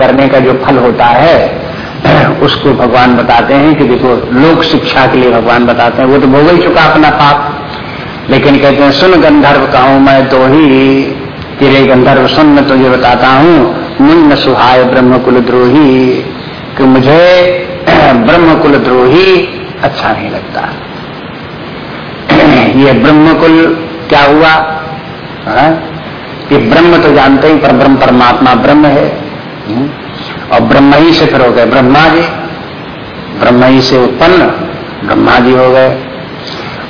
करने का जो फल होता है, उसको भगवान बताते हैं कि देखो, लोक शिक्षा के लिए भगवान बताते हैं वो तो भोग ही चुका अपना पाप लेकिन कहते हैं, सुन गंधर्व कहूँ मैं तो ही, तेरे गंधर्व सुन मैं तुझे बताता हूँ निम्न सुहाय ब्रह्म कुल द्रोही कि मुझे ब्रह्म कुल द्रोही अच्छा नहीं लगता ये ब्रह्म कुल क्या हुआ हाँ? ये ब्रह्म तो जानते ही पर ब्रह्म परमात्मा ब्रह्म है? और ब्रह्म ही से फिर हो गए। ब्रह्मा जी ब्रह्म ही से उत्पन्न। ब्रह्मा जी हो गए।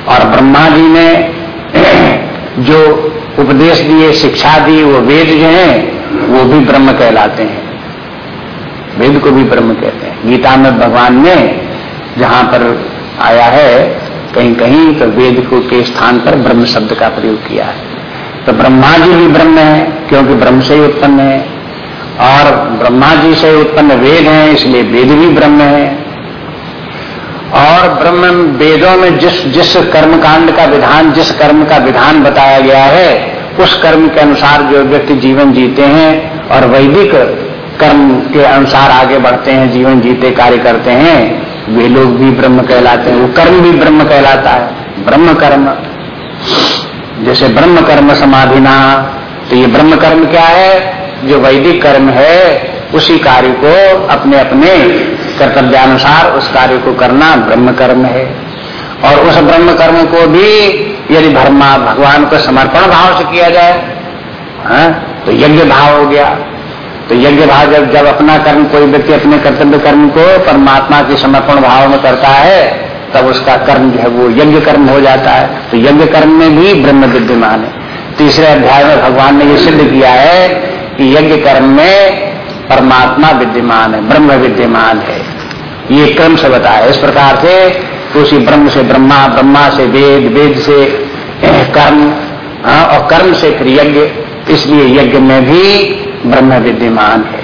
और ब्रह्मा जी ने जो उपदेश दिए, शिक्षा दी, वो वेद जो हैं, वो भी ब्रह्म कहलाते हैं। वेद को भी ब्रह्म कहते हैं। गीता में भगवान ने जहाँ पर आया है कहीं कहीं तो वेद को के स्थान पर ब्रह्म शब्द का प्रयोग किया है। तो ब्रह्मा जी भी ब्रह्म है, क्योंकि ब्रह्म से ही उत्पन्न है। और ब्रह्मा जी से उत्पन्न वेद है, इसलिए वेद भी ब्रह्म है। और ब्रह्म वेदों में जिस जिस कर्म कांड का विधान, जिस कर्म का विधान बताया गया है, उस कर्म के अनुसार जो व्यक्ति जीवन जीते हैं और वैदिक कर्म के अनुसार आगे बढ़ते हैं, जीवन जीते, कार्य करते हैं, वे लोग भी ब्रह्म कहलाते हैं, वो कर्म भी ब्रह्म कहलाता है, ब्रह्म कर्म। जैसे ब्रह्म कर्म समाधि समाधिना तो ये ब्रह्म कर्म क्या है? जो वैदिक कर्म है, उसी कार्य को अपने अपने कर्तव्यानुसार उस कार्य को करना ब्रह्म कर्म है। और उस ब्रह्म कर्म को भी यदि भरमा भगवान को समर्पण भाव से किया जाए, हा? तो यज्ञ भाव हो गया। तो यज्ञ भाव जब जब अपना कर्म, कोई व्यक्ति अपने कर्तव्य कर्म को परमात्मा के समर्पण भाव में करता है, तब उसका कर्म जो है वो यज्ञ कर्म हो जाता है। तो यज्ञ कर्म में भी ब्रह्म विद्यमान है। तीसरे अध्याय में भगवान ने ये सिद्ध किया है कि यज्ञ कर्म में परमात्मा विद्यमान है ब्रह्म विद्यमान है। ये क्रम से बताया। इस प्रकार से उसी ब्रह्म से ब्रह्मा ब्रह्मा से वेद वेद से कर्म हाँ, और कर्म से फिर यज्ञ। इसलिए यज्ञ में भी ब्रह्म विद्यमान है।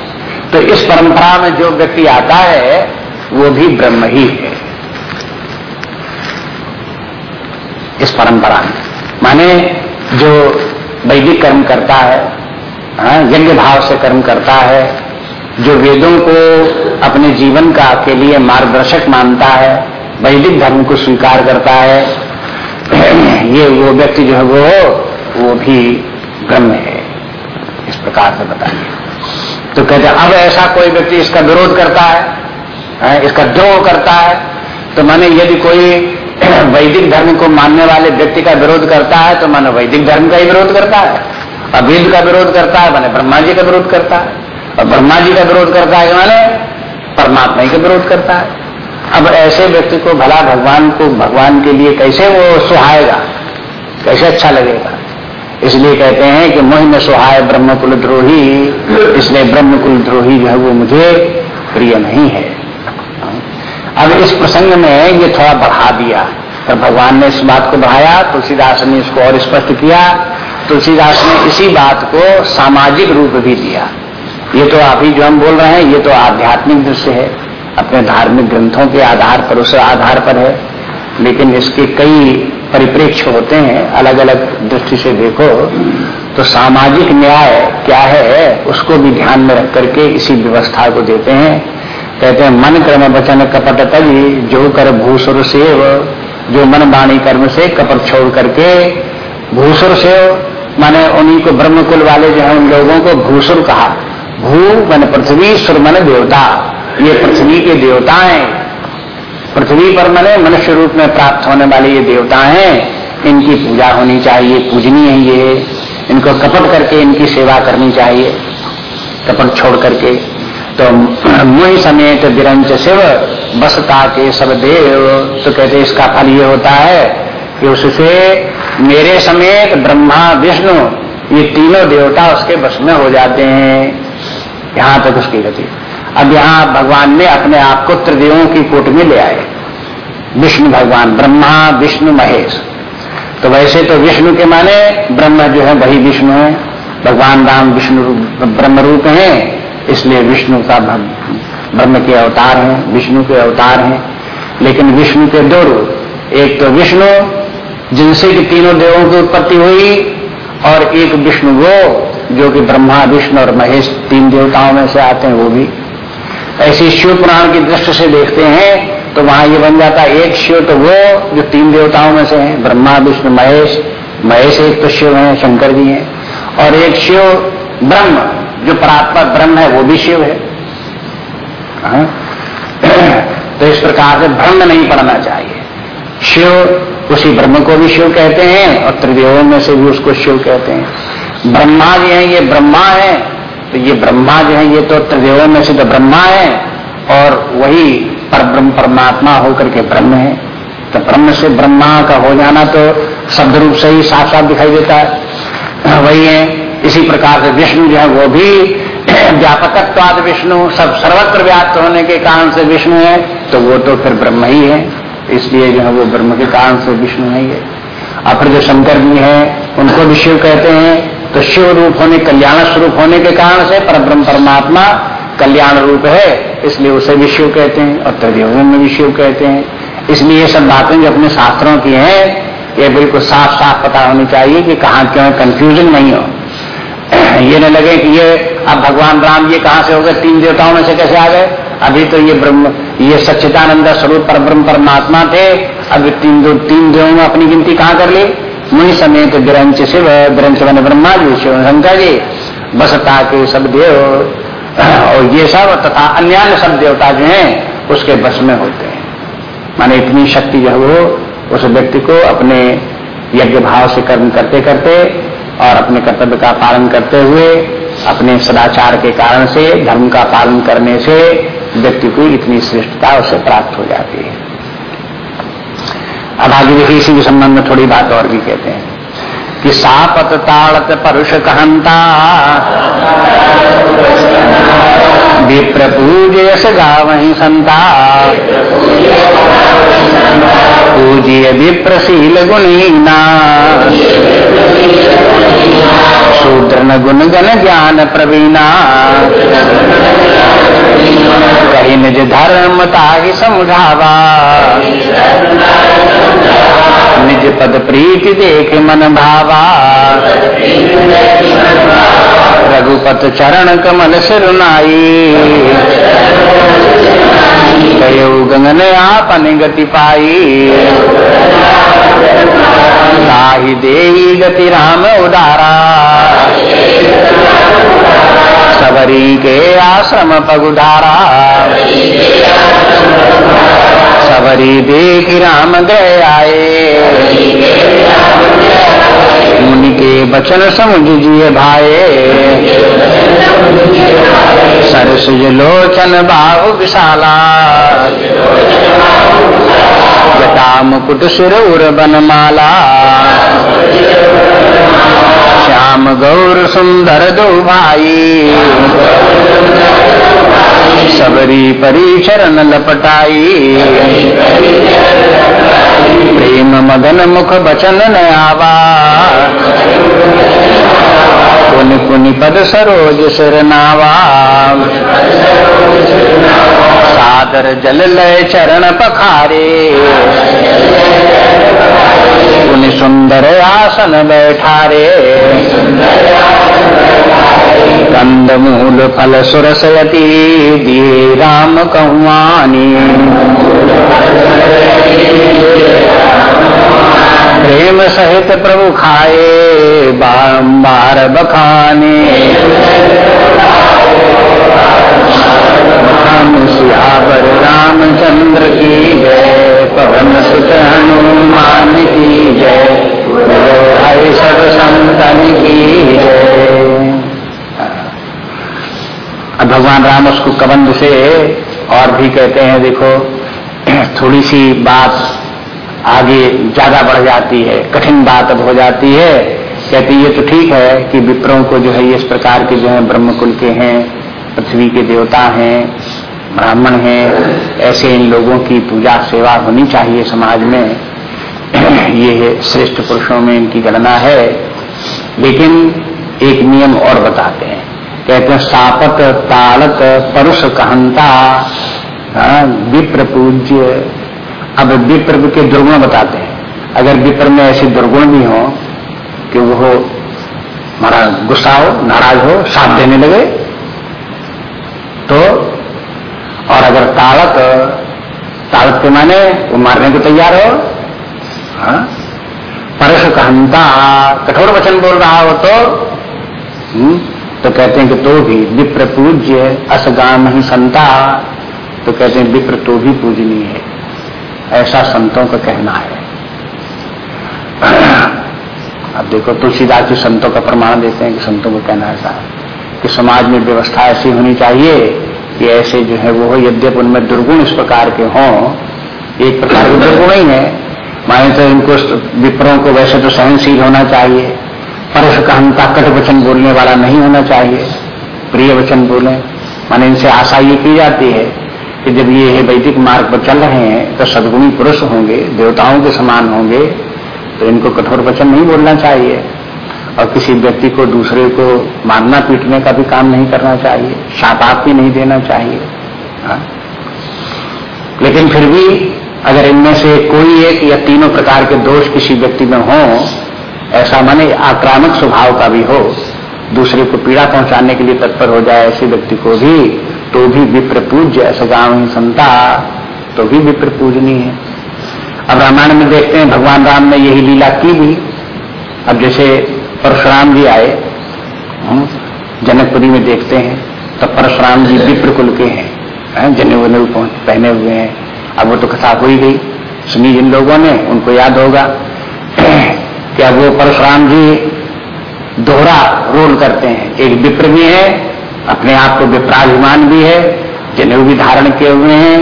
तो इस परंपरा में जो व्यक्ति आता है वो भी ब्रह्म ही है। इस परंपरा में। माने जो वैदिक कर्म करता है हाँ, यज्ञ भाव से कर्म करता है जो वेदों को अपने जीवन का के लिए मार्गदर्शक मानता है वैदिक धर्म को स्वीकार करता है ये वो व्यक्ति जो है वो वो भी ब्रह्म है। इस प्रकार से बताइए। तो कहते अब ऐसा कोई व्यक्ति इसका विरोध करता है, है इसका द्रोह करता है तो माने यदि कोई वैदिक धर्म को मानने वाले व्यक्ति का विरोध करता है तो मानो वैदिक धर्म का ही विरोध करता है। और का विरोध करता है, माने ब्रह्मा जी का विरोध करता है। और ब्रह्मा जी का विरोध करता है माने परमात्मा का विरोध करता है। अब ऐसे व्यक्ति को भला भगवान को, भगवान के लिए कैसे वो सुहाएगा? कैसे अच्छा लगेगा? इसलिए कहते हैं कि मोह में सुहाय ब्रह्म कुल द्रोही। इसलिए ब्रह्म कुल द्रोही जो है वो मुझे प्रिय नहीं है। अब इस प्रसंग में ये थोड़ा बढ़ा दिया। तो भगवान ने इस बात को बढ़ाया, तुलसीदास ने इसको और स्पष्ट किया। तुलसीदास ने इसी बात को सामाजिक रूप भी दिया। ये तो अभी जो हम बोल रहे हैं, ये तो आध्यात्मिक दृश्य है। अपने धार्मिक ग्रंथों के आधार पर, उस आधार पर है। लेकिन इसके कई परिप्रेक्ष्य होते हैं अलग अलग दृष्टि से देखो तो सामाजिक न्याय क्या है, उसको भी ध्यान में रख करके इसी व्यवस्था को देते हैं। कहते हैं, मन कर्म वचन कपट तजी, जो कर भूसुर सेव, जो मन वाणी कर्म से कपट छोड़ करके भूसुर सेव माने उन्हीं को ब्रह्म कुल वाले जो है उन लोगों को भूसुर कहा। भू मन पृथ्वी, सुर मन देवता। ये पृथ्वी के देवता हैं पृथ्वी पर मने मनुष्य रूप में प्राप्त होने वाले ये देवता हैं। इनकी पूजा होनी चाहिए, पूजनी है ये। इनको कपट करके इनकी सेवा करनी चाहिए। कपट छोड़ करके। तो मुहि समेत विरंच शिव, बसता के सब देव। तो कहते इसका फल ये होता है कि उससे मेरे समेत ब्रह्मा, विष्णु, ये तीनों देवता उसके बस में हो जाते हैं। यहाँ तक उसकी गति। अब यहाँ भगवान ने अपने आप को त्रिदेवों की कोट में ले आए। विष्णु भगवान, ब्रह्मा, विष्णु, महेश। तो वैसे तो विष्णु के माने ब्रह्म जो है वही विष्णु है। भगवान राम विष्णु ब्रह्म रूप है, इसलिए विष्णु का ब्रह्म के अवतार हैं, विष्णु के अवतार हैं। लेकिन विष्णु के दो रूप, एक तो विष्णु जिनसे कि तीनों देवों की उत्पत्ति हुई और एक विष्णु वो, जो कि ब्रह्मा, विष्णु और महेश तीन देवताओं में से आते हैं वो भी। ऐसी शिव पुराण की दृष्टि से देखते हैं तो वहाँ ये बन जाता है, एक शिव तो वो, जो तीन देवताओं में से हैं, ब्रह्मा, विष्णु, महेश। महेश एक तो शिव है, शंकर जी हैं। और एक शिव ब्रह्म, जो परात्मा ब्रह्म है, वो भी शिव है। हाँ? तो इस प्रकार से ब्रह्म नहीं पड़ना चाहिए। शिव उसी ब्रह्म को भी शिव कहते हैं और त्रिदेवों में से भी उसको शिव कहते हैं। ब्रह्मा जो है ये ब्रह्मा है तो ये ब्रह्मा जो है ये तो त्रिदेवों में से तो ब्रह्मा है और वही पर ब्रह्म परमात्मा होकर के ब्रह्म है। तो ब्रह्म से ब्रह्मा का हो जाना तो शब्द रूप से ही साफ़ साफ़ दिखाई देता है। वही है, इसी प्रकार से विष्णु जो है वो भी व्यापकत्वाद विष्णु, सब सर्वत्र व्याप्त होने के कारण से विष्णु है तो वो तो फिर ब्रह्म ही है। इसलिए जो है वो ब्रह्म के कारण से विष्णु नहीं है। और फिर जो शंकर जी हैं, उनको भी शिव कहते हैं तो शिव रूप होने, कल्याण स्वरूप होने के कारण से पर ब्रह्म परमात्मा कल्याण रूप है, इसलिए उसे भी शिव कहते हैं और त्रिदेवों में भी शिव कहते हैं। इसलिए ये सब बातें जो अपने शास्त्रों की हैं, ये बिल्कुल साफ़ साफ़ पता होनी चाहिए कि कहाँ क्यों कंफ्यूजन नहीं हो। ये न लगे कि ये, अब भगवान राम ये कहाँ से हो गए, तीन देवताओं में से कैसे आ गए? अभी तो ये ब्रह्म, ये सच्चिदानंद स्वरूप पर ब्रह्म परमात्मा थे अब तीन दो, तीन देवों अपनी गिनती कहाँ कर ली? मुनि समेत ग्रंच शिव ग्रंच बन ब्रह्मा जी शिव शंकर जी, बसता के सब देव, और ये सब तथा अन्य सब देवता जो हैं, उसके बस में होते हैं। माने इतनी शक्ति जो है वो उस व्यक्ति को अपने यज्ञ भाव से कर्म करते करते और अपने कर्तव्य का पालन करते हुए, अपने सदाचार के कारण से, धर्म का पालन करने से व्यक्ति को इतनी श्रेष्ठता उसे प्राप्त हो जाती है। अब आगे देखिए, इसी के संबंध में थोड़ी बात और भी कहते हैं। कि सापत ताड़त परुष कहंता। विप्र पूजय गावही संता। पूजिय विप्रशील गुणहीना शूद्र न गुण गण ज्ञान प्रवीणा। कही निज धर्म ताहि समझावा। निज पद प्रीति देख मन भावा। रघुपत चरण कमल सिरुनाई कयो गंगन आपन गति पाई। ताहि दे गति राम उदारा। सबरी के आश्रम पगुधारा। सबरी देख राम गए आए। बचन समझ जिए भाए सरस लोचन बाहु विशाला। जटा मुकुट सिर उर बनमाला श्याम गौर सुंदर दो भाई सबरी परिचरण लपटाई प्रेम मदन मुख बचन नयावा पुन पुनि पद सरोज सिर नावा सादर जल लय चरण पखारे। पुनि सुंदर आसन बैठारे कंद मूल फल सुरसयती दिए राम कहुआनी प्रेम सहित प्रभु खाए। बारंबार बखाने। सियावर रामचंद्र की जय, पवन सुत हनुमान की जय हरि सब संतन की जय। अब भगवान राम उसको कबंध से और भी कहते हैं, देखो थोड़ी सी बात आगे ज़्यादा बढ़ जाती है, कठिन बात अब हो जाती है। कहती, ये तो ठीक है कि विप्रों को जो है इस प्रकार के जो है ब्रह्म कुल के हैं, पृथ्वी के देवता हैं, ब्राह्मण हैं, ऐसे इन लोगों की पूजा सेवा होनी चाहिए समाज में। ये श्रेष्ठ पुरुषों में इनकी गणना है। लेकिन एक नियम और बताते हैं। कहते हैं, सापत ताड़त परुष कहंता विप्र पूज्य। अब विप्र के दुर्गुण बताते हैं। अगर विप्र में ऐसे दुर्गुण भी हो कि वो महाराज गुस्सा हो नाराज़ हो साथ देने लगे तो और अगर ताड़क ताड़क के माने वो मारने को तैयार हो हाँ? परस कहता कठोर वचन बोल रहा हो तो हुँ? हम्म, तो कहते हैं कि तो भी विप्र पूज्य असगाम ही संता तो कहते हैं विप्र तो भी पूजनीय है ऐसा संतों का कहना है अब देखो तुलसीदास जी संतों का प्रमाण देते हैं कि संतों को कहना ऐसा है कि समाज में व्यवस्था ऐसी होनी चाहिए कि ऐसे जो है वो यद्यप उनमें दुर्गुण इस प्रकार के हों, एक प्रकार के दुर्गुण ही है। माने तो इनको विप्रों को वैसे तो सहनशील होना चाहिए, परस कहनता कट वचन बोलने वाला नहीं होना चाहिए, प्रिय वचन बोले। माने इनसे आशा ये की जाती है कि जब ये वैदिक मार्ग पर चल रहे हैं तो सदगुणी पुरुष होंगे, देवताओं के समान होंगे तो इनको कठोर वचन नहीं बोलना चाहिए। और किसी व्यक्ति को दूसरे को मारना पीटने का भी काम नहीं करना चाहिए। शापाप भी नहीं देना चाहिए। हा? लेकिन फिर भी अगर इनमें से कोई एक या तीनों प्रकार के दोष किसी व्यक्ति में हो, ऐसा माने आक्रामक स्वभाव का भी हो, दूसरे को पीड़ा पहुँचाने के लिए तत्पर हो जाए ऐसे व्यक्ति को भी तो भी विप्र पूज्य गाँव संता तो भी विप्र पूजनी है अब रामायण में देखते हैं भगवान राम ने यही लीला की भी। अब जैसे परशुराम जी आए जनकपुरी में देखते हैं तो परशुराम जी विप्र कुल के हैं जने वने पहने हुए हैं। अब वो तो कथा हो ही गई। सुनी जिन लोगों ने उनको याद होगा कि अब वो परशुराम जी दोहरा रोल करते हैं। एक विप्र भी है अपने आप को विप्राभिमान भी है जनेऊ भी धारण किए हुए हैं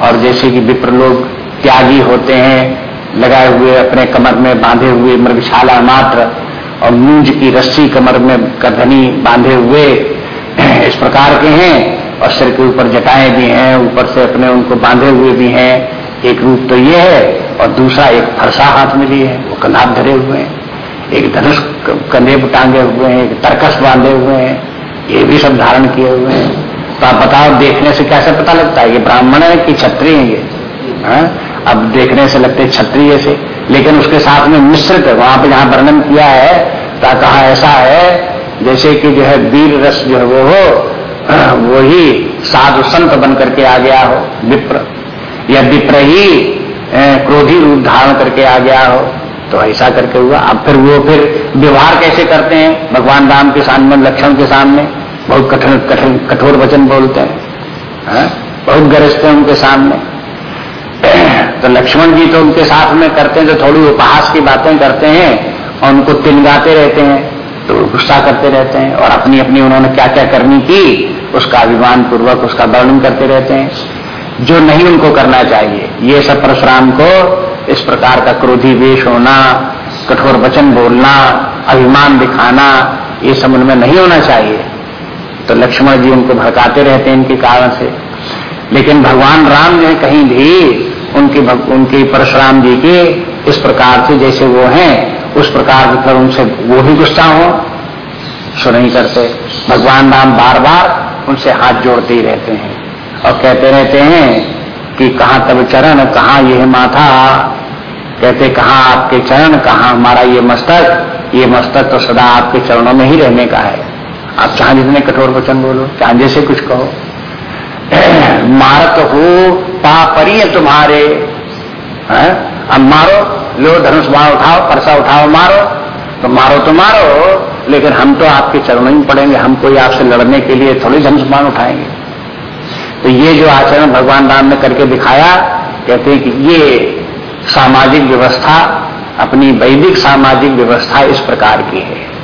और जैसे कि विप्र लोग त्यागी होते हैं, लगाए हुए अपने कमर में बांधे हुए मृगशाला मात्र और मूंज की रस्सी कमर में करधनी बांधे हुए इस प्रकार के हैं और सिर के ऊपर जटाएँ भी हैं, ऊपर से अपने उनको बांधे हुए भी हैं। एक रूप तो ये है और दूसरा एक फरसा हाथ में लिए है, वो कनाब धरे हुए हैं। एक धनुष कंधे पर टांगे हुए हैं, एक तरकस बांधे हुए हैं, ये भी सब धारण किए हुए हैं। तो आप बताओ, देखने से कैसे पता लगता है? ये ब्राह्मण है कि क्षत्रिय है ये? हा? अब देखने से लगते क्षत्रिय से, लेकिन उसके साथ में मिश्रित वहाँ पर जहाँ वर्णन किया है कहा ऐसा है, जैसे कि जो है वीर रस जो है वो हो वो ही साधु संत बन करके आ गया हो, विप्र। या विप्र ही क्रोधी रूप धारण करके आ गया हो तो ऐसा करके हुआ। अब फिर वो फिर व्यवहार कैसे करते हैं? भगवान राम के सामने लक्षण के सामने, बहुत कठिन कठिन, कठोर वचन बोलते हैं, है? बहुत गरजते हैं उनके सामने। तो लक्ष्मण जी तो उनके साथ में करते हैं तो थोड़ी उपहास की बातें करते हैं और उनको तिनगाते रहते हैं तो गुस्सा करते रहते हैं, और अपनी अपनी उन्होंने क्या क्या करनी की, उसका अभिमान पूर्वक उसका वर्णन करते रहते हैं। जो नहीं उनको करना चाहिए, ये सब परशुराम को इस प्रकार का क्रोधी वेश होना, कठोर वचन बोलना, अभिमान दिखाना, ये सब उनमें नहीं होना चाहिए। तो लक्ष्मण जी उनको भड़काते रहते हैं इनके कारण से। लेकिन भगवान राम है कहीं भी उनके उनके परशुराम जी के इस प्रकार से जैसे वो हैं, उस प्रकार मतलब उनसे वो भी गुस्सा हो। सो नहीं करते, भगवान राम बार बार उनसे हाथ जोड़ते ही रहते हैं। और कहते रहते हैं कि कहा तब चरण, कहा यह माथा? कहते, कहा आपके चरण, कहा हमारा ये मस्तक? ये मस्तक तो सदा आपके चरणों में ही रहने का है। आप चाहे जितने कठोर वचन बोलो चाहे जैसे कुछ कहो। मारत हो पापरीय तुम्हारे। है? अब मारो लो धनुष बाण उठाओ, परसा उठाओ, मारो। तो मारो तो मारो, लेकिन हम तो आपके चरणों में पड़ेंगे। हम कोई आपसे लड़ने के लिए थोड़ी धनुष बाण उठाएँगे। तो ये जो आचरण भगवान राम ने करके दिखाया, कहते हैं कि ये सामाजिक व्यवस्था, अपनी वैदिक सामाजिक व्यवस्था इस प्रकार की है।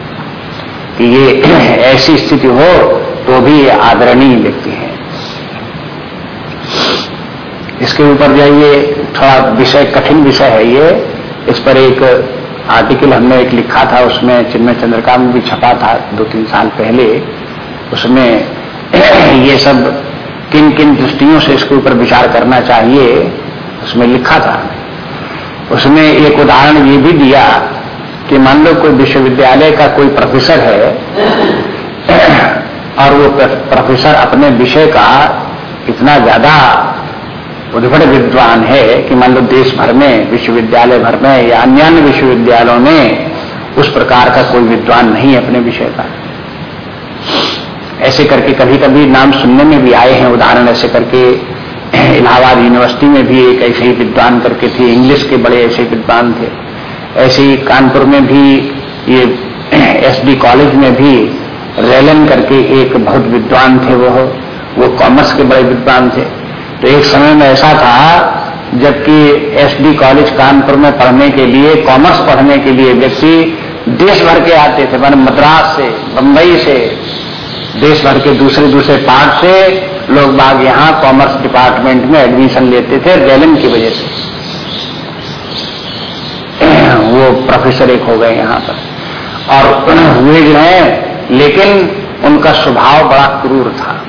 कि ये ऐसी स्थिति हो तो भी आदरणीय व्यक्ति है। इसके ऊपर जो ये थोड़ा विषय, कठिन विषय है ये। इस पर एक आर्टिकल हमने एक लिखा था, उसमें चिन्मय चंद्रका में भी छपा था दो तीन साल पहले। उसमें ये सब किन किन दृष्टियों से इसके ऊपर विचार करना चाहिए, उसमें लिखा था। उसमें एक उदाहरण ये भी दिया कि मान लो कोई विश्वविद्यालय का कोई प्रोफेसर है, और वो प्रोफेसर अपने विषय का इतना ज़्यादा उद्भट विद्वान है कि मान लो देश भर में, विश्वविद्यालय भर में या अन्य अन्य विश्वविद्यालयों में उस प्रकार का कोई विद्वान नहीं है अपने विषय का। ऐसे करके कभी कभी नाम सुनने में भी आए हैं, उदाहरण ऐसे करके, इलाहाबाद यूनिवर्सिटी में भी एक ऐसे ही विद्वान करके थे, इंग्लिश के बड़े ऐसे विद्वान थे। ऐसे ही कानपुर में भी, ये एसडी कॉलेज में भी रेलन करके एक बहुत विद्वान थे वो वो कॉमर्स के बड़े विद्वान थे। तो एक समय में ऐसा था, जबकि एसडी कॉलेज कानपुर में पढ़ने के लिए कॉमर्स पढ़ने के लिए व्यक्ति देश भर के आते थे, मैंने मद्रास से, बंबई से, देश भर के दूसरे दूसरे पार्ट से लोग बाग यहाँ कॉमर्स डिपार्टमेंट में एडमिशन लेते थे रेलन की वजह से। वो प्रोफेसर एक हो गए यहाँ पर। और वे जो है, लेकिन उनका स्वभाव बड़ा क्रूर था।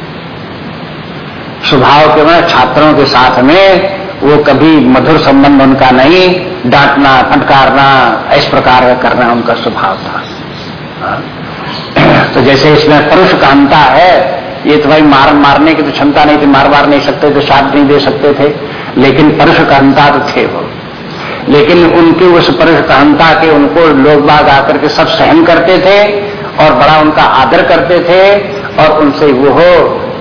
स्वभाव के मैं छात्रों के साथ में, वो कभी मधुर संबंध उनका नहीं, डांटना, फटकारना, इस प्रकार का करना उनका स्वभाव था। तो जैसे इसमें पुरुष कांता है, ये तो भाई मार, मारने की तो क्षमता नहीं थी, मार मार नहीं सकते थे, साथ नहीं दे सकते थे, लेकिन पुरुष कांता तो थे वो। लेकिन उनके उस पुरुष कांता के उनको लोग बाग आकर के सब सहन करते थे, और बड़ा उनका आदर करते थे, और उनसे वो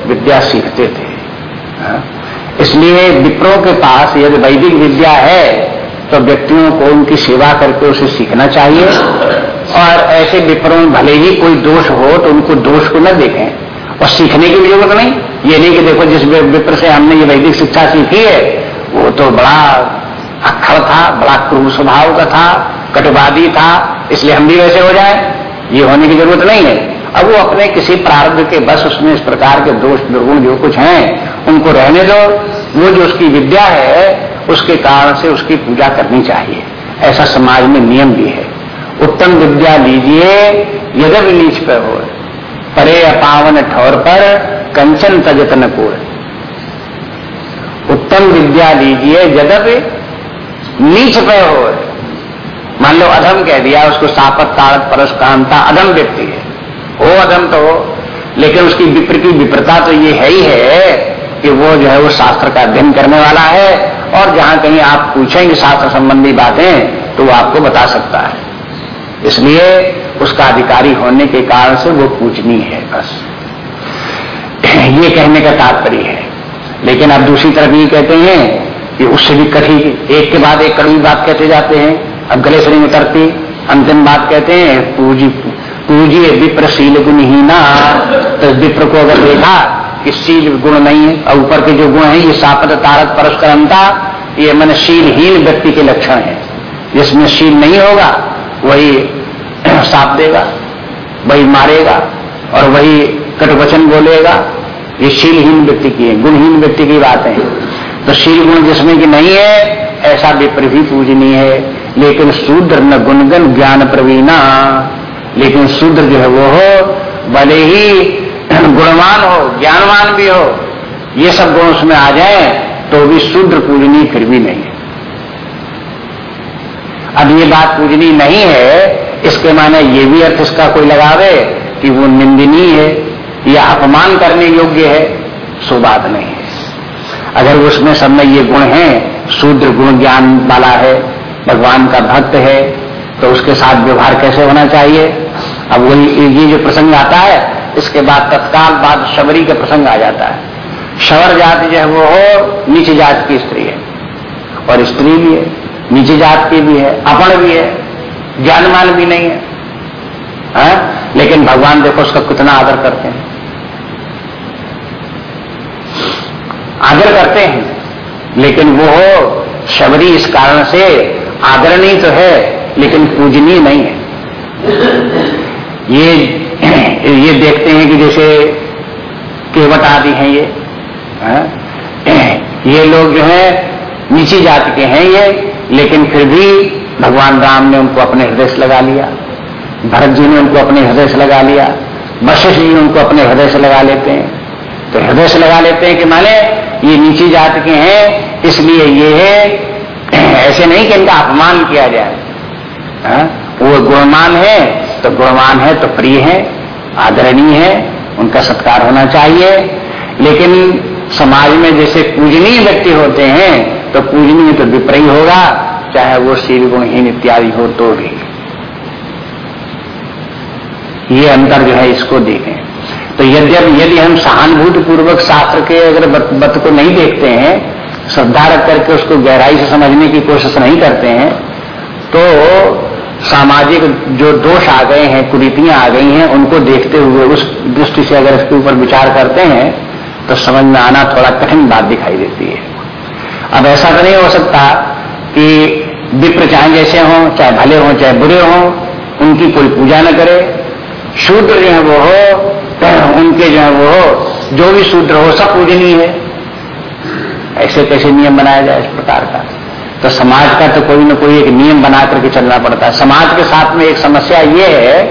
विद्या सीखते थे। इसलिए विप्रों के पास यदि वैदिक विद्या है तो व्यक्तियों को उनकी सेवा करके उसे सीखना चाहिए। और ऐसे विप्रों में भले ही कोई दोष हो तो उनको दोष को न देखें। और सीखने की ज़रूरत नहीं। ये नहीं कि देखो जिस विप्र से हमने ये वैदिक शिक्षा सीखी है, वो तो बड़ा अक्षर था, बड़ा क्रूर स्वभाव का था कटवादी था, इसलिए हम भी वैसे हो जाए। ये होने की ज़रूरत नहीं है। अब वो अपने किसी प्रारंभ के बस उसमें इस प्रकार के दोष दुर्गुण जो कुछ हैं, उनको रहने दो। वो जो उसकी विद्या है, उसके कारण से उसकी पूजा करनी चाहिए। ऐसा समाज में नियम भी है। उत्तम विद्या लीजिए, यदव नीच पे हो। परे अपावन ठौर पर कंचन तजतन को उत्तम विद्या लीजिए, यदव नीच पे हो। मान लो अधम कह दिया, उसको सापत ताड़त परस अधम व्यक्ति है। हो अधम तो लेकिन उसकी विप्र की विप्रता तो ये है ही है कि वो जो है वो शास्त्र का अध्ययन करने वाला है और जहाँ कहीं आप पूछेंगे शास्त्र संबंधी बातें तो वो आपको बता सकता है। इसलिए उसका अधिकारी होने के कारण से वो पूजनीय है बस। ये कहने का तात्पर्य है। लेकिन अब दूसरी तरफ़ ये कहते हैं कि उससे भी कठी एक के बाद एक कड़वी बात कहते जाते हैं। अब गले से नहीं उतरती, अंतिम बात कहते हैं, पूजी पूजिए विप्र शील गुणहीना। तो विप्र को अगर देखा कि शील गुण नहीं है, और ऊपर के जो गुण है, ये सापत तारक परस्करमता ये मन शीलहीन व्यक्ति के लक्षण है। जिसमें शील नहीं होगा, वही साप देगा, वही मारेगा, और वही कटवचन बोलेगा। ये शीलहीन व्यक्ति की है, गुणहीन व्यक्ति की बात है। तो शील गुण जिसमें की नहीं है, ऐसा विप्र भी पूजनीय है। लेकिन शूद्र न गुणगन ज्ञान प्रवीणा। लेकिन शूद्र जो है वो हो, भले ही गुणवान हो, ज्ञानवान भी हो, ये सब गुण उसमें आ जाए तो भी शूद्र पूजनी फिर भी नहीं है। अब ये बात पूजनी नहीं है, इसके माने ये भी अर्थ इसका कोई लगावे कि वो निंदनीय है, या अपमान करने योग्य है, सो बात नहीं है। अगर उसमें सब में ये गुण है, शूद्र गुण ज्ञान वाला है, भगवान का भक्त है तो उसके साथ व्यवहार कैसे होना चाहिए? अब वही ये जो प्रसंग आता है, इसके बाद तत्काल बाद शबरी का प्रसंग आ जाता है। शवर जाति जो है वो हो, नीचे जात की स्त्री है। और स्त्री भी है, नीचे जात की भी है अपण भी है ज्ञानमान भी नहीं है। हा? लेकिन भगवान देखो उसका कितना आदर करते हैं। आदर करते हैं, लेकिन वो हो शबरी इस कारण से आदरणीय तो है, लेकिन पूजनीय नहीं है ये ये देखते हैं कि जैसे केवट आदि हैं ये आ? ये लोग जो है, नीची जाति के हैं ये, लेकिन फिर भी भगवान राम ने उनको अपने हृदय से लगा लिया, भरत जी ने उनको अपने हृदय से लगा लिया, वशिष्ठ जी उनको अपने हृदय से लगा लेते हैं तो हृदय से लगा लेते हैं कि माने ये नीची जाति के हैं, इसलिए ये है ऐसे नहीं कि इनका अपमान किया जाए। हा? वो गुणमान है तो गुणमान है तो प्रिय है आदरणीय है उनका सत्कार होना चाहिए। लेकिन समाज में जैसे पूजनीय व्यक्ति होते हैं तो पूजनीय तो विपरीत होगा चाहे वो शिव गुणहीन इत्यादि हो तो भी। ये अंतर जो है इसको देखें। तो यद्यप यदि हम सहानुभूति पूर्वक शास्त्र के अगर बत, बत को नहीं देखते हैं श्रद्धा रख करके उसको गहराई से समझने की कोशिश नहीं करते हैं तो सामाजिक जो दोष आ गए हैं, कुरीतियाँ आ गई हैं, उनको देखते हुए उस दृष्टि से अगर इसके ऊपर विचार करते हैं तो समझ में आना थोड़ा कठिन बात दिखाई देती है। अब ऐसा तो नहीं हो सकता कि विप्र चाहे जैसे हों, चाहे भले हों, चाहे बुरे हों, उनकी कोई पूजा न करे। शूद्र जो है वो हो, उनके जो है वो हो, जो भी शूद्र हो, सब पूजनीय है। ऐसे कैसे नियम बनाया जाए इस प्रकार का। तो समाज का तो कोई ना कोई एक नियम बना करके चलना पड़ता है। समाज के साथ में एक समस्या ये है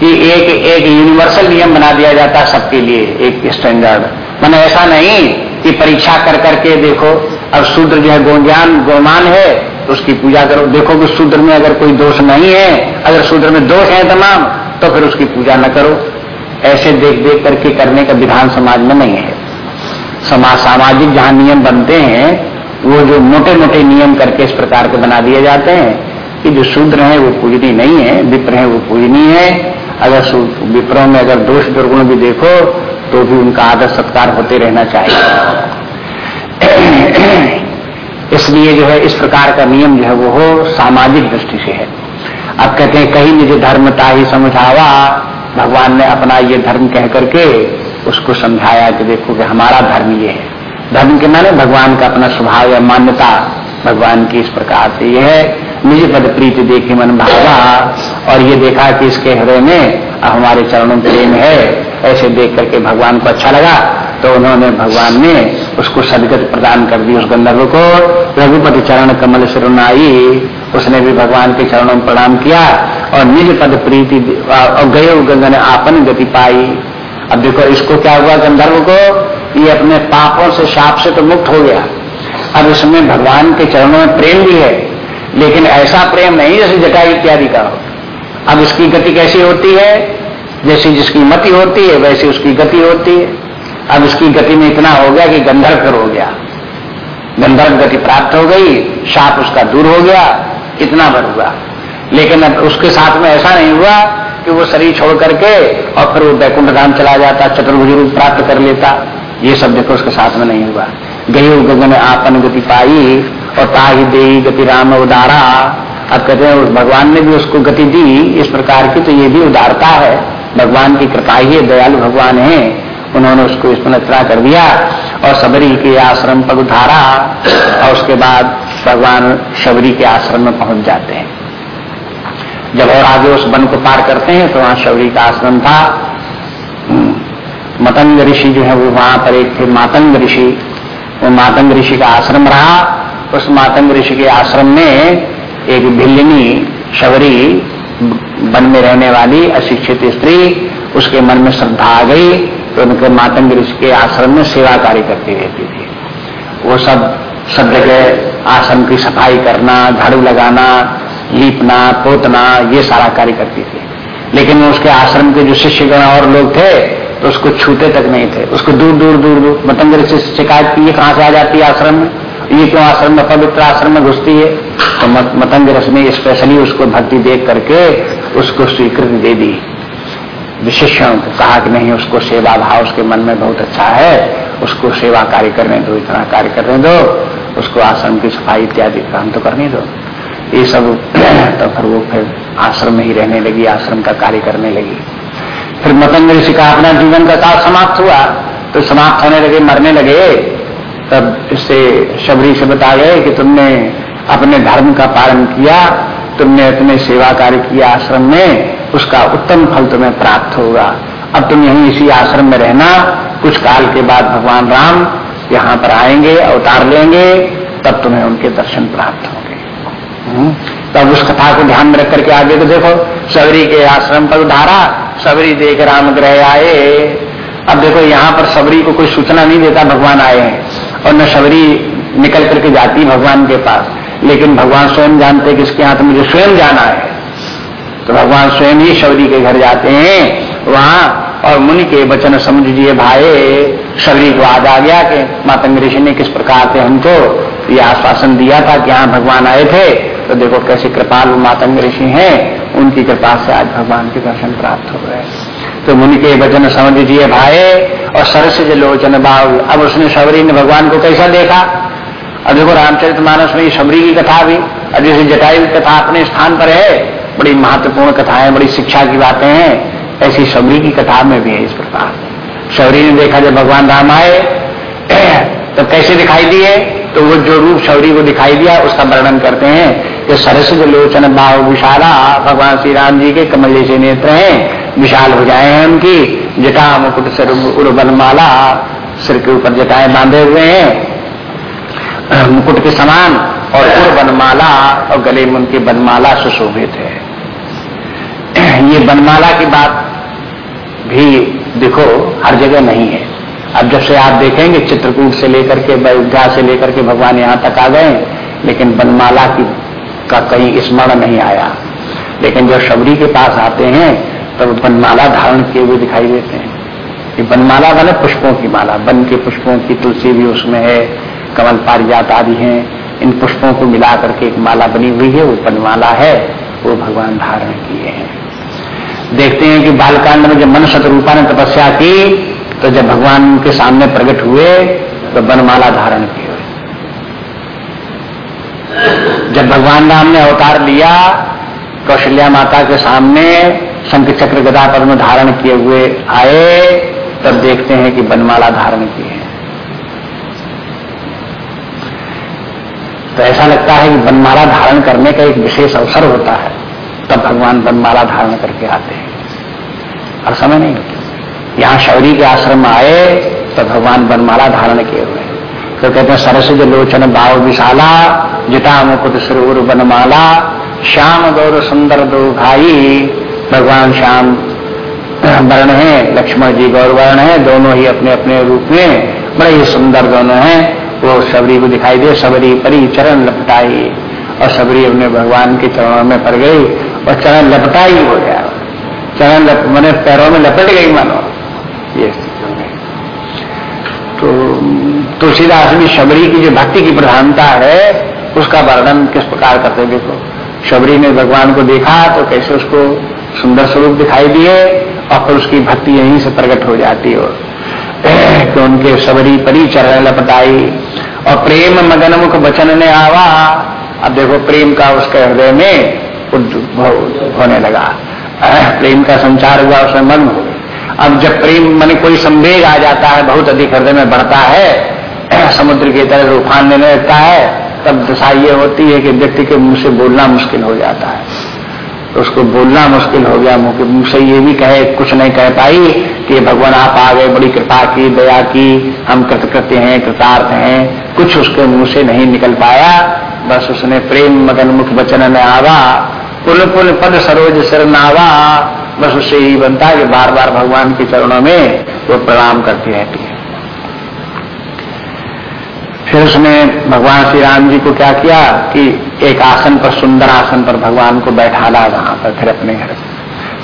कि एक एक यूनिवर्सल नियम बना दिया जाता है सबके लिए, एक स्टैंडर्ड मैंने ऐसा नहीं कि परीक्षा कर करके देखो, अब शूद्र जो है गोज्ञान गोमान है तो उसकी पूजा करो। देखो कि शूद्र में अगर कोई दोष नहीं है, अगर शूद्र में दोष है तमाम तो फिर उसकी पूजा न करो। ऐसे देख देख करके करने का विधान समाज में नहीं है। समाज सामाजिक जहाँ नियम बनते हैं, वो जो मोटे मोटे नियम करके इस प्रकार के बना दिए जाते हैं, कि जो शूद्र है, वो पूजनी नहीं है, विप्र है, वो पूजनी है। अगर विप्रों में अगर दोष दुर्गुण भी देखो तो भी उनका आदर सत्कार होते रहना चाहिए। इसलिए जो है, इस प्रकार का नियम जो है, वो हो सामाजिक दृष्टि से है। अब कहते हैं, कहीं निज धर्मता ही समझावा, भगवान ने अपना ये धर्म कह करके उसको समझाया कि देखो कि हमारा धर्म ये है। धर्म के माने भगवान का अपना स्वभाव या मान्यता। भगवान की इस प्रकार से यह है निज पद प्रीति देखे मन भावा और ये देखा कि इसके हृदय में हमारे चरणों प्रेम है। ऐसे देख करके भगवान को अच्छा लगा। तो उन्होंने भगवान ने उसको सदगत प्रदान कर दी उस गंधर्व को। रघुपति चरण कमल सिरुनाई, उसने भी भगवान के चरणों में प्रणाम किया और निज पद प्रीति और गए गंगा ने आपन गति पाई। अब देखो, इसको क्या हुआ? गंधर्व को ये अपने पापों से शाप से तो मुक्त हो गया। अब इसमें भगवान के चरणों में प्रेम भी है, लेकिन ऐसा प्रेम नहीं जैसे जटा इत्यादि का। हो अब इसकी गति कैसी होती है? जैसी जिसकी मति होती है, वैसी उसकी गति होती है। अब इसकी गति में इतना हो गया कि गंधर्व हो गया। गंधर्व गति प्राप्त हो गई, शाप उसका दूर हो गया, इतना भर हुआ। लेकिन अब उसके साथ में ऐसा नहीं हुआ कि वो शरीर छोड़ करके और फिर वो बैकुंठ धाम चला जाता, चतुर्भुज रूप प्राप्त कर लेता। ये सब देखो उसके साथ में नहीं हुआ। गई गगन आपन गति पाई और ताही दे गति राम उदारा। अब कहते हैं, भगवान ने भी उसको गति दी। इस प्रकार की तो ये भी उदारता है। भगवान की कृपा ही दयालु भगवान है। उन्होंने उसको इस इतना कर दिया और सबरी के आश्रम पर उधारा और उसके बाद भगवान शबरी के आश्रम में पहुँच जाते हैं। जब और आगे उस वन को पार करते हैं तो वहाँ शबरी का आश्रम था। हम्म, मतंग ऋषि जो है वो वहाँ पर एक थे मातंग ऋषि। वो मातंग ऋषि का आश्रम रहा। उस मातंग ऋषि के आश्रम में एक भिल्लिनी शबरी वन में रहने वाली अशिक्षित स्त्री उसके मन में श्रद्धा आ गई। तो उनके मातंग ऋषि के आश्रम में सेवा कार्य करती रहती थी। वो सब सब जगह आश्रम की सफ़ाई करना झाड़ू लगाना लीपना, पोतना, ये सारा कार्य करती थी। लेकिन उसके आश्रम के जो शिष्यगण और लोग थे तो उसको छूते तक नहीं थे। उसको दूर दूर दूर दूर। मतंग से शिकायत की कहाँ से आ जाती है आश्रम में? ये क्यों आश्रम में, पवित्र आश्रम में घुसती है? तो मतंग रस ने स्पेशली उसको भक्ति देख करके उसको स्वीकृति दे दी। विशेषण को कहा कि नहीं, उसको सेवा भाव उसके मन में बहुत अच्छा है, उसको सेवा कार्य करने दो, इतना कार्य करने दो, उसको आश्रम की सफ़ाई इत्यादि काम तो करने दो। ये सब तो फिर वो फिर आश्रम में ही रहने लगी, आश्रम का कार्य करने लगी। फिर मतंग ऋषि का अपना जीवन का काल समाप्त हुआ। तो समाप्त होने लगे, मरने लगे। तब इससे शबरी से बता गए कि तुमने अपने धर्म का पालन किया, तुमने अपने सेवा कार्य किया आश्रम में, उसका उत्तम फल तुम्हें प्राप्त होगा। अब तुम यहीं इसी आश्रम में रहना। कुछ काल के बाद भगवान राम यहाँ पर आएँगे, अवतार लेंगे, तब तुम्हें उनके दर्शन प्राप्त होंगे? तब उस कथा को ध्यान में रख करके आगे तो देखो। सबरी के आश्रम पर उधारा, सबरी देख राम ग्रह आए। अब देखो, यहाँ पर सबरी को कोई सूचना नहीं देता, भगवान आए हैं। और न सबरी निकल करके जाती भगवान के पास। लेकिन भगवान स्वयं जानते कि इसके तो मुझे स्वयं जाना है तो भगवान स्वयं ही शबरी के घर जाते हैं। वहाँ और मुनि के वचन समझिए भाई शबरी को आज आ गया कि मातंग ऋषि ने किस प्रकार से हमको ये आश्वासन दिया था कि यहाँ भगवान आए थे तो देखो कैसे कृपाल मातंग ऋषि हैं, उनकी कृपा से आज भगवान के दर्शन प्राप्त हो गए तो मुनि के वचन समझ लीजिए भाई और सरस लोचन बाव अब उसने शबरी ने भगवान को कैसा देखा? अब देखो रामचरित मानस में शबरी की कथा भी और जैसे जटायु कथा अपने स्थान पर है, बड़ी महत्वपूर्ण कथाएँ, बड़ी शिक्षा की बातें हैं, ऐसी शबरी की कथा में भी है इस प्रकार। शबरी ने देखा जब भगवान राम आए तो कैसे दिखाई दिए? तो वो जो रूप शौरी को दिखाई दिया, उसका वर्णन करते हैं कि सरस लोचन बाहु विशाला, भगवान श्री राम जी के कमल जैसे नेत्र हैं, विशाल हो जाए हैं उनकी, जटा मुकुट सर माला सिर के ऊपर जटाएँ बांधे हुए हैं, मुकुट के समान, और बनमाला और गले में उनकी बनमाला सुशोभित है। ये बनमाला की बात भी देखो, हर जगह नहीं है। अब जब से आप देखेंगे, चित्रकूट से लेकर के अयोध्या से लेकर के भगवान यहाँ तक आ गए, लेकिन बनमाला की का कहीं स्मरण नहीं आया। लेकिन जब शबरी के पास आते हैं, तब तो बनमाला धारण किए हुए दिखाई देते हैं। कि बनमाला वाले पुष्पों की माला। बन के पुष्पों की तुलसी भी उसमें है, कमल पारिजात आदि हैं। इन पुष्पों को मिला करके एक माला बनी हुई है, वो बनमाला है, वो भगवान धारण किए हैं। देखते हैं कि बालकांड में जब मन शतरूपा ने तपस्या की तो जब भगवान के सामने प्रकट हुए तो बनमाला धारण किए जब भगवान राम ने अवतार लिया, कौशल्या माता के सामने शंख चक्र गदा पद्म धारण किए हुए आए, तब देखते हैं कि बनमाला धारण किए हैं। तो ऐसा लगता है कि बनमाला धारण करने का एक विशेष अवसर होता है, तब भगवान बनमाला धारण करके आते हैं। और समय नहीं होता। यहाँ शौरी के आश्रम में आए तो भगवान बनमाला धारण किए हुए तो कहते हैं सरस्वती लोचन बाव विशाला जिता मुकुट सुरूर बनमाला श्याम गौर सुंदर दो भाई भगवान श्याम वर्ण है लक्ष्मण जी गौर वर्ण है दोनों ही अपने अपने रूप में बड़े ही सुंदर दोनों हैं। वो सबरी को दिखाई दे सबरी परी चरण लपटाई और सबरी अपने भगवान के चरणों में पड़ गई और चरण लपटाई हो गया। चरण लप, मैंने पैरों में लपट गई मानो। ये तो तुलसीदास भी शबरी की जो भक्ति की प्रधानता है, उसका वर्णन किस प्रकार करते देखो, शबरी ने भगवान को देखा तो कैसे उसको सुंदर स्वरूप दिखाई दिए, और फिर उसकी भक्ति यहीं से प्रकट हो जाती हो कि उनके सबरी परी चरण लपटाई। और प्रेम मगन मुख बचन ने आवा, अब देखो, प्रेम का उसके हृदय में होने लगा। प्रेम का संचार हुआ, उसमें मग्न हो अब जब प्रेम मन कोई संवेग आ जाता है, बहुत अधिक हृदय में बढ़ता है, समुद्र की तरह रूफान देने लगता है, तब दशा ये होती है कि व्यक्ति के मुँह से बोलना मुश्किल हो जाता है। तो उसको बोलना मुश्किल हो गया, मुँह से ये भी कहे, कुछ नहीं कह पाई कि भगवान आप आ गए, बड़ी कृपा की, दया की, हम कृतकृत्य हैं, कृतार्थ हैं। कुछ उसके मुँह से नहीं निकल पाया, बस उसने प्रेम मगन मुख वचन में आवा, पुल पुल पद सरोज सिर नावा बस उससे यही बनता है कि बार बार भगवान के चरणों में वो प्रणाम करती रहती है। फिर उसने भगवान श्री राम जी को क्या किया कि एक आसन पर, सुंदर आसन पर भगवान को बैठाला वहाँ पर फिर अपने घर।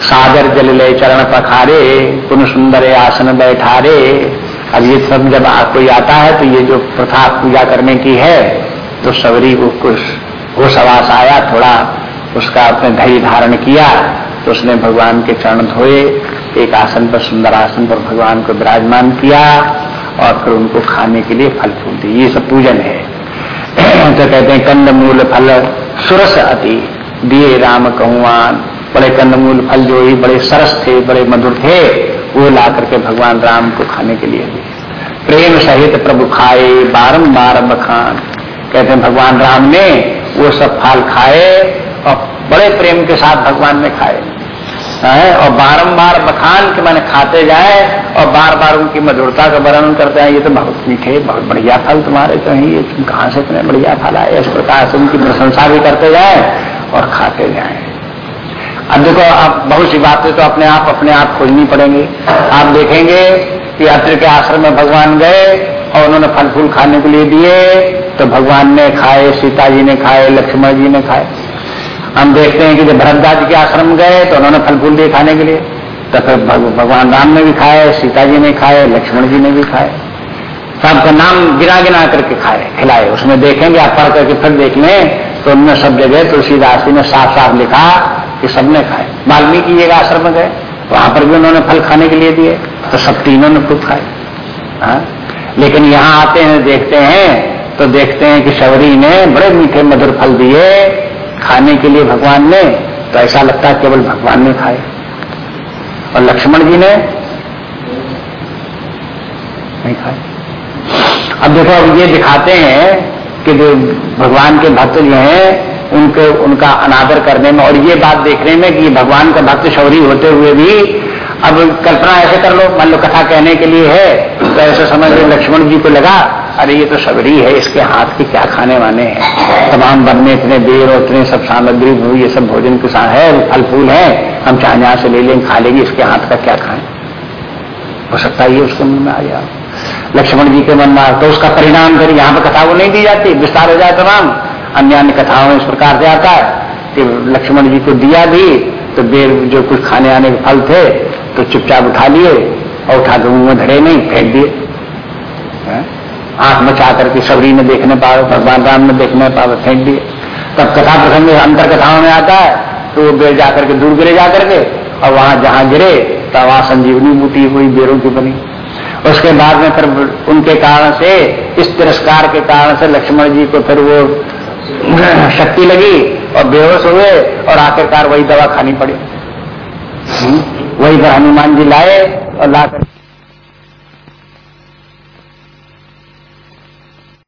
सागर जल ले चरण पखारे, पुन सुंदर आसन बैठारे। अब ये सब जब कोई आता है तो ये जो प्रथा पूजा करने की है तो सबरी को कुछ वो सवास आया, थोड़ा उसका अपने धैर्य धारण किया। तो उसने भगवान के चरण धोए, एक आसन पर, सुंदर आसन पर भगवान को विराजमान किया और फिर उनको खाने के लिए फल फूल दिए। ये सब पूजन है। तो कहते हैं कंद मूल फल सुरस अति, दिए राम कहुआन। बड़े कंदमूल फल जो ही बड़े सरस थे, बड़े मधुर थे, वो ला करके भगवान राम को खाने के लिए दिए। प्रेम सहित प्रभु खाए बारम्बार बखान। कहते हैं, भगवान राम ने वो सब फल खाए और बड़े प्रेम के साथ भगवान ने खाए। है और बारंबार बखान के मैंने खाते जाए और बार बार उनकी मधुरता का वर्णन करते हैं, ये तो बहुत मीठे बहुत बढ़िया फल तुम्हारे तो ही तुम कहाँ से इतने बढ़िया फल आए? इस प्रकार से उनकी प्रशंसा भी करते जाए और खाते जाए। अब देखो आप बहुत सी बातें तो अपने आप अपने आप खोजनी पड़ेंगे। आप देखेंगे कि अत्र के आश्रम में भगवान गए और उन्होंने फल फूल खाने के लिए दिए तो भगवान ने खाए, सीता जी ने खाए, लक्ष्मण जी ने खाए। हम देखते हैं कि जब भरतदास जी के आश्रम गए तो उन्होंने फल फूल दिए खाने के लिए। तो फिर भगवान राम ने भी खाए, सीता जी ने खाए, लक्ष्मण जी ने भी खाए। सबका नाम गिना गिना करके खाए, खिलाए। उसमें देखेंगे, आप पढ़ करके फिर देख लें तो उनने सब जगह तुलसीदास जी ने साफ़ साफ़ लिखा कि सबने खाए। वाल्मीकि एक आश्रम में गए, वहाँ पर भी उन्होंने फल खाने के लिए दिए तो सब तीनों ने खुद खाए। हाँ? लेकिन यहाँ आते हैं, देखते हैं तो देखते हैं कि शबरी ने बड़े मीठे मधुर फल दिए खाने के लिए भगवान ने तो ऐसा लगता है केवल भगवान ने खाए। और लक्ष्मण जी ने नहीं खाए। अब देखो, अब ये दिखाते हैं कि जो भगवान के भक्त जो हैं, उनके, उनका अनादर करने में, और ये बात देखने में कि भगवान का भक्त शौरी होते हुए भी, अब कल्पना ऐसे कर लो, मान लो कथा कहने के लिए है तो ऐसे समझ लो लक्ष्मण जी को लगा अरे ये तो सबरी है, इसके हाथ के क्या खाने वाने हैं? तमाम में इतने बेर और इतने सब सामग्री ये सब भोजन के साथ है, फल फूल है, हम चाहे यहाँ से ले लेंगे खा लेंगे, इसके हाथ का क्या खाएँ? हो सकता है ये उसके मन में आ जाए। लक्ष्मण जी के मन में तो उसका परिणाम फिर यहाँ पर कथा वो नहीं दी जाती, विस्तार हो जाए तमाम। अन्य अन्य कथाओं में इस प्रकार से आता है कि लक्ष्मण जी को दिया भी तो देर जो कुछ खाने आने के फल थे तो चुपचाप उठा लिए और उठा के मुँह में धरे नहीं, फेंक दिए। आँख मचा करके सबरी में देखने पावे भगवान राम में देखने पावे फेंक दिए। तब कथा प्रसंग अंतर कथाओं में आता है तो वो बेर जाकर के दूर गिरे जाकर के और वहाँ जहाँ गिरे तब वहाँ संजीवनी बूटी हुई बेरों की बनी। उसके बाद में फिर उनके कारण से इस तिरस्कार के कारण से लक्ष्मण जी को फिर वो शक्ति लगी और बेहोश हुए और आखिरकार वही दवा खानी पड़ी। हम्म, वही पर हनुमान जी लाए और लाकर